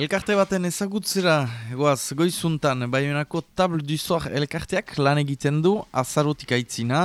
Elkarte baten ezagutzera, egoaz, goizuntan, baionako tabl duzoak elkarteak lan egiten du azarotik aitzina,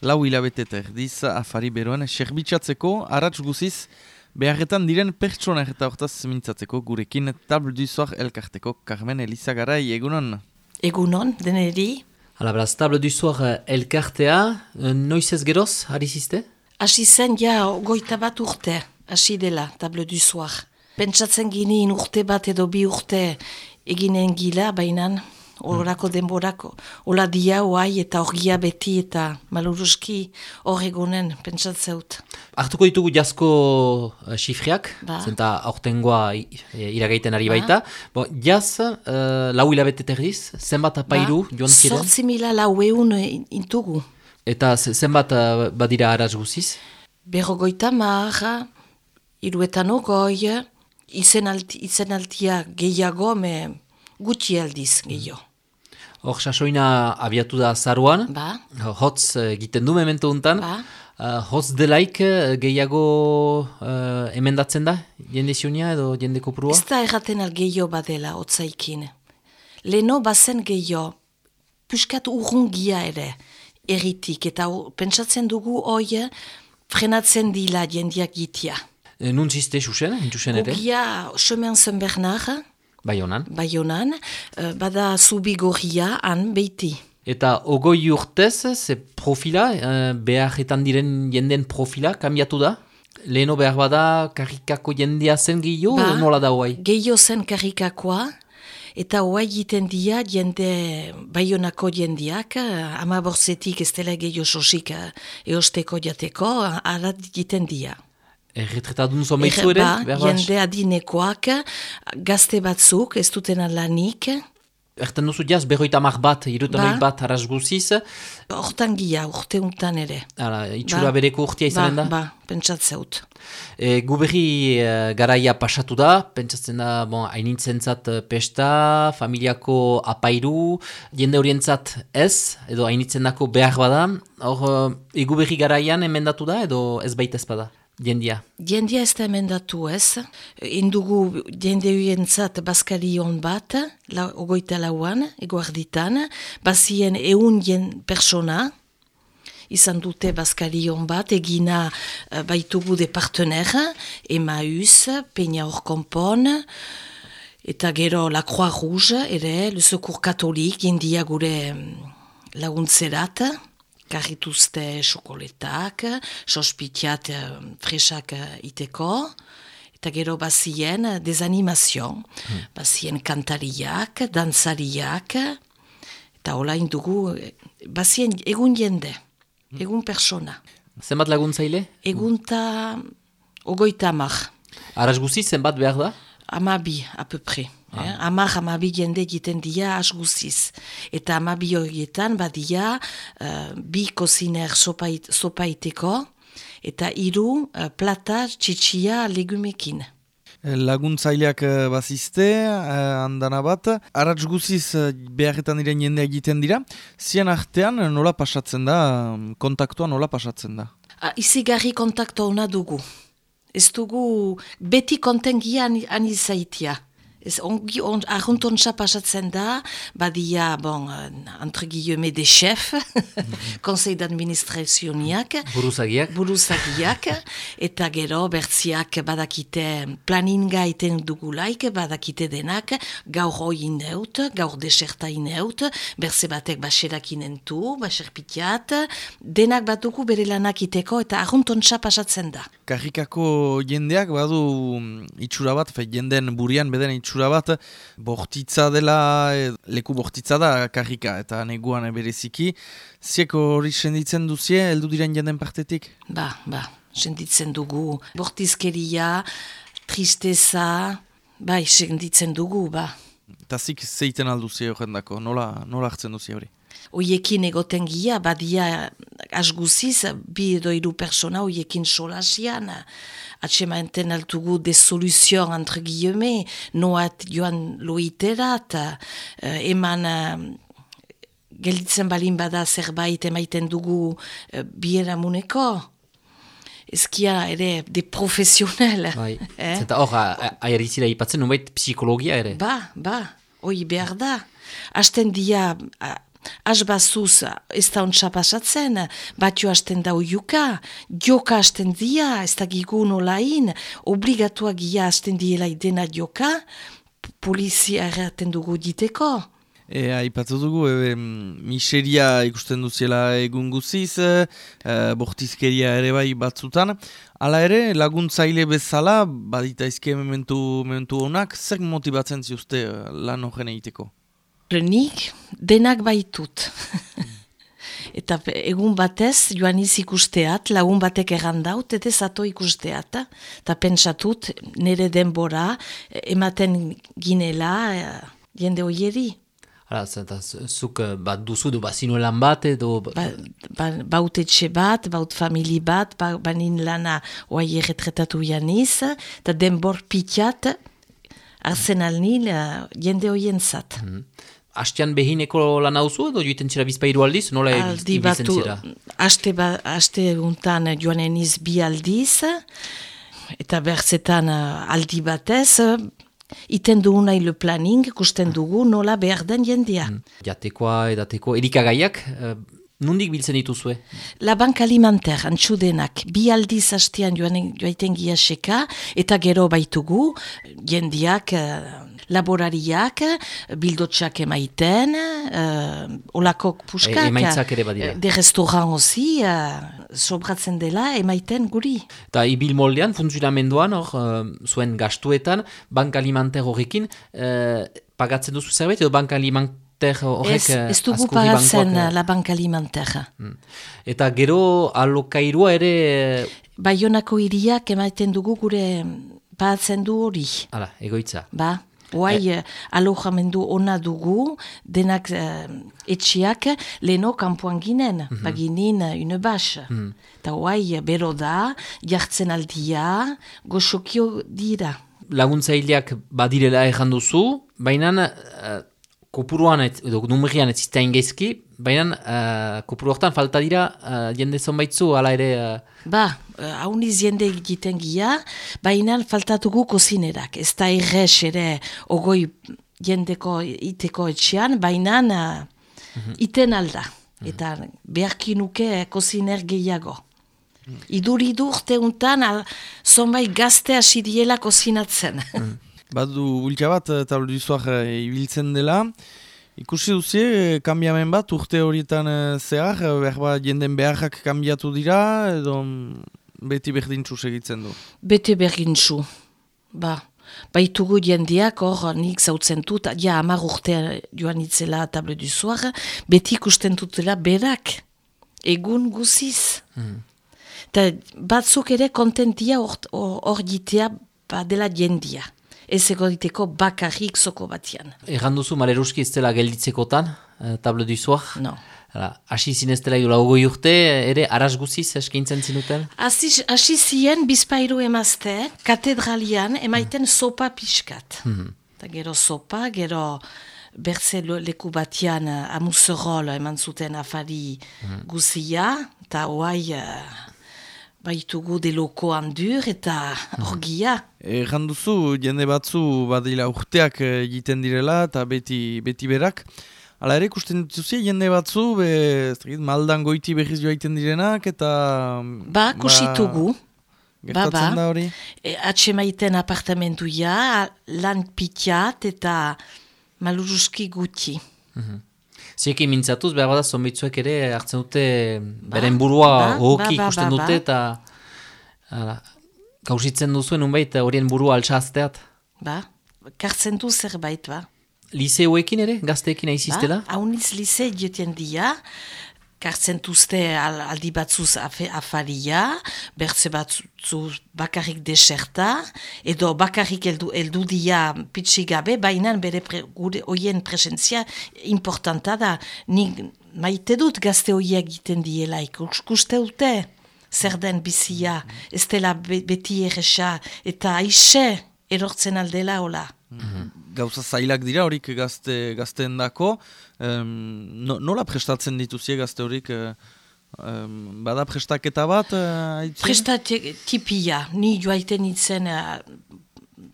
lau hilabete terdiz, afari beroen, serbitxatzeko, aratz guziz, beharretan diren pertsonak eta hortaz mintzatzeko gurekin tabl duzoak elkarteko, Carmen Elizagarai, egunon? Egunon, deneri. Hala, beraz, tabl duzoak elkartea, noiz ez geroz, ari ziste? Asi zen, ja, goita bat urte, hasi dela, tabl duzoak. Pentsatzen ginen urte bat edo bi urte eginen gila, bainan horako denborako. Ola dia hoai eta horgia beti eta maluruski hor egonen pentsatzeut. Artuko ditugu jasko uh, xifriak, Ba. zenta aurtengoa i- e, iragaiten ari baita. Bo, jaz, uh, lau hilabete terdiz, zenbat apairu joan ziren? Sortzi mila lau eun intugu. Eta ze- zenbat uh, badira araz guziz? Berrogoita marra, iruetan ogoi, izen, alti, izen altia gehiago, me gutxi aldiz gehiago. Hor, sasoina abiatu da zaruan, Ba, hotz uh, egiten du memento untan. ba, Uh, hotz delaik uh, gehiago uh, emendatzen da, jende zionia edo jende kopurua? ez da erraten al gehiago badela, otzaikin. Leno bazen gehiago, puskat urrungia ere, erritik, eta pentsatzen dugu hoi, frenatzen dila jendiak gitia. E, nun ziste, Xuxen, intxusen ere? Ugia, Chemin Saint-Bernard, Bai honan. Baionan, eh, bada zubi gorria han beiti. Eta ogoi urtez, ze profila, uh, beharretan diren jenden profila, kambiatu da? Leheno behar bada, karikako jendea zen gehiago, Ba. nola da hoai? Gehiago zen karikakoa, eta hoa egiten dia jende baionako jendiak, eh, ama borzetik ez dela gehiago sosik eh, eosteko jateko, arat egiten dia. Erretretadun zomeitzu ere? Ba, jende adinekoak, gazte batzuk, ez dutena lanik, Erten duzu jaz, berroita mar bat, irutan Ba. bat, araz guziz, hortan gia, urte untan ere. ara, itxura Ba. bereko urtia izanen ba, da? Ba, pentsatzeut. E, gu berri e, garaia pasatu da, pentsatzen da, bon, hainitzentzat e, pesta, familiako apairu, jende horientzat ez, edo hainitzendako behar bada, hor, e, gu berri garaian emendatu da, edo ez baita ez bada, jendia. Jendia ez da emendatu ez, indugu jende huientzat baskalion bat, la, ogoita lauan, eguarditan, bazien eun jen persona, izan dute baskalion bat, egina eh, baitugu de partener, Emmaüs, Peña Orkompon, eta gero La Croix Rouge, ere, Le Secours Katolik, jendia gure mm, laguntzerat, karrituzte xokoletak, sospitiat eh, fresak eh, iteko, eta gero bazien desanimazio, bazien kantariak, dantzariak, eta hola indugu, eh, bazien egun jende, egun persona, Zenbat laguntzaile? egunta ogoita amak. Araz guziz, zenbat behar da? Amabi, a peu près. Eh? Amar, amabi jende egiten dia asguziz. Eta amabi horietan badia uh, bi koziner sopait, sopaiteko eta hiru uh, plata txitsia legumekin. Laguntzaileak eh, bazizte, eh, andana bat, aratz guziz eh, beharretan diren jendea egiten dira, zian artean nola pasatzen da, kontaktua nola pasatzen da? Uh, izigarri kontakto ona dugu. Ez dugu beti kontengia ani, ani zaitia. Ez ongi on, arruntontsa pasatzen da, badia, bon, uh, entre guillemets, de chef, conseil d'administrazioniak, Buruzagiak? buruzagiak, eta gero bertziak badakite planinga iten dugulaik, badakite denak, gaur hoi ineut, gaur deserta ineut, berze batek baserak inentu, baserpitiat, denak batuku bere lanak iteko eta arruntontsa pasatzen da. Karrikako jendeak badu mm, itxura bat, fe, jenden burian beden itxura bat, bortitza dela, e, leku bortitza da karrika, eta neguan bereziki. Zieko hori senditzen duzie, heldu diren jenden partetik? Ba, ba, senditzen dugu, bortizkeria, tristeza, bai, senditzen dugu, ba. Eta zik zeiten alduzie horrendako, nola, nola hartzen duzie hori? Oiekin egoten gia, badia asguziz, bi edo hiru persona oiekin solasian, atxemaenten altugu de soluzion entre guillemets, noat joan loiterat, eh, eman eh, gelditzen balin bada zerbait emaiten dugu eh, bieramuneko, ezkia ere de profesional. Bai. Eh? Zeta hor, aierizira ipatzen, nubait psikologia ere. Ba, ba, hoi behar da. Asten dia, a- asbazuz ez da ontsa pasatzen, batio hasten da oiuka, joka hasten dia, ez da gigun olain, obligatua gia hasten diela dena joka, polizia erraten dugu diteko. E, aipatu dugu, e, miseria ikusten duziela egun guziz, e, bortizkeria ere bai batzutan. Hala ere, laguntzaile bezala, badita izke mementu, mementu honak, zer motibatzen ziuzte e, lan horren egiteko? Nik denak baitut. Eta egun batez, joan iz ikusteat, lagun batek errandaut, eta zato ikusteat. Eta pentsatut, nire denbora, eh, ematen ginela, eh, jende hoieri. Hala, zeta, z- zuk eh, bat duzu du bazinuelan bat edo... Ba, ba, baut etxe bat, baut famili bat, ba, banin lana oai erretretatu janiz, eta denbor pitiat, arzen alnil, eh, jende hoien zat. Astean behineko lan hauzu edo joiten zira bizpairu aldiz? Nola aldi batu, zira? aste, ba, aste untan joanen iz bi aldiz, eta berzetan eh, aldi batez, eh, iten dugu nahi le planning, kusten dugu nola behar den jendia. Jatekoa, edateko, erikagaiak, eh, nundik biltzen dituzue? La bank alimenter, antxudenak, bi aldiz hastean joanen, joaiten giaseka, eta gero baitugu, jendiak, eh, laborariak, bildotxak emaiten, uh, olakok puskak, E- emaitzak ere badira. de restaurant ozi, uh, sobratzen dela emaiten guri. Eta ibil moldean, funtzionamenduan, hor, eh, zuen gastuetan, bank alimenter horrekin, eh, pagatzen duzu zerbait, edo bank alimenter horrek Ez, eh, ez dugu pagatzen eh, la bank alimenter. mm. Eta gero alokairua ere, eh, Baionako hiriak emaiten dugu gure pagatzen du hori. ala, egoitza. Ba, Hoai eh. alojamendu ona dugu, denak eh, etxiak leno kanpoan ginen, baginin uh, une bas. Eta hoai bero da, jartzen aldia, goxokio dira. laguntzaileak badirela erran duzu, baina uh, kopuruan ez, edo numerian ez ziztain gezki, baina uh, kopuru hortan falta dira uh, jende zonbaitzu, ala ere... Uh, Ba, hauniz jende egiten gia, baina faltatugu kozinerak. Ez da errez ere ogoi jendeko iteko etxean, baina uh, iten alda. Eta beharki nuke koziner gehiago. Iduridu urte untan, zonbait gazte hasi diela kozinatzen. Badu bultia bat, eta duzuak ibiltzen dela. Ikusi duzie, eh, kanbiamen bat urte horietan eh, zehar, eh, behar bat jenden beharrak kanbiatu dira, edo mm, beti berdintzu segitzen du. Bete bergintzu. Ba, baitugu jendeak hor nik zautzen dut, ja amar urte joan itzela table du soir, beti ikusten dutela berak, egun guziz. Ta batzuk ere kontentia hor hor jitea badela jendia. Ez egoditeko bakarrik zoko batian. erran duzu maleruski ez dela gelditzekotan, uh, table du soir. No. Hasi zinez dela idula ogoi urte, ere aras guziz eskaintzen zinuten? Hasi zien bizpairu emazte, katedralian emaiten sopa pixkat. Ta gero sopa, gero berze leku batian uh, amuserol eman zuten afari guzia, eta hoai uh, baitugu deloko handur eta orgia. Erran duzu, jende batzu badila urteak eh, egiten direla, eta beti, beti berak. Hala ere, ikusten dituzi, jende batzu, be, ez maldan goiti behiz joaiten direnak, eta... Ba, kusitugu. Ba, Gertatzen ba. da hori? E, atxemaiten apartamentuia, lan pitiat eta maluruski guti. Zieki mintzatuz, behar bada zonbaitzuek ere hartzen dute beren burua ba, hoki ba, ba, ikusten ba, dute ba. eta hala, gauzitzen duzuen unbait horien burua altxazteat. Ba, kartzen du zerbait, ba. Liseoekin ere, gazteekin aiziztela? Ba, hauniz lize dioten dia, kartzen duzte al, aldi batzuz afaria, bertze batzu bakarrik deserta, edo bakarrik eldu, eldu pitsi gabe, baina bere pre, gure oien presentzia importanta da. Nik maite dut gazte hoiek egiten diela, ikuste dute zer den bizia, ez dela be, beti erresa, eta aixe erortzen aldela hola. Gauza zailak dira horik gazte, gazteen dako. Em, no, nola prestatzen dituzie gazte horik eh, Um, bada prestaketa bat, uh, aitzin? Prestate tipia, ni joaiten itzen, uh,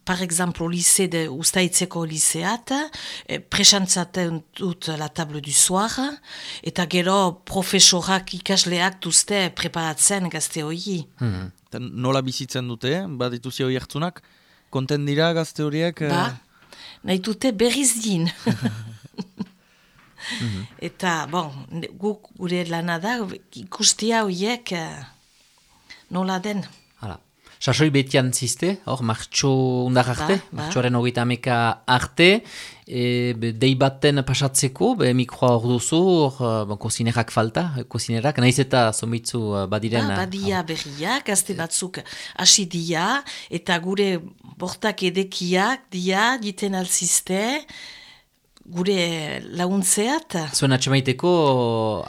par exemple, lise de ustaitzeko liseat, eh, presantzaten dut la table du soir, eta gero profesorak ikasleak duzte preparatzen gazte hori. Hmm. Nola bizitzen dute, baditu zio jartzunak, konten dira gazte horiek? eh, Ba, nahi dute berriz din. Eta, bon, guk gure lana da, ikustia horiek eh, nola den. Hala. Sasoi betian ziste, hor, martxo undar arte, Ba, ba. martxoaren hogeita ameka arte, e, be, dei baten pasatzeko, be, mikroa hor duzu, hor, uh, bon, kozinerak falta, eh, kozinerak, naiz eta zomitzu uh, badiren... Ba, badia berriak, gazte batzuk hasi dia, eta gure bortak edekiak dia, diten alziste, gure launtzeat. Zuen atxemaiteko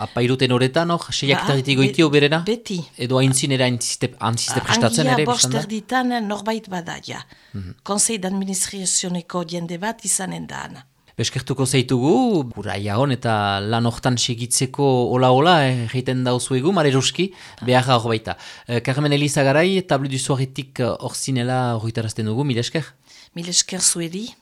apairuten horretan, hor, seiak Ba, be- goitio berena? Beti. Edo haintzinera antziste, antziste prestatzen Angia ere, bost biztan da? erditan norbait bada, ja. Konsei d'administrazioneko jende bat izanen da. Beskertuko zeitugu, gura hon eta lan hortan segitzeko ola-ola, eh, egiten dauzuegu, mareruski, beharra hor baita. Eh, Carmen Eliza garai, tablu du soaretik hor zinela horretarazten dugu, mil esker? Mil esker zuedi.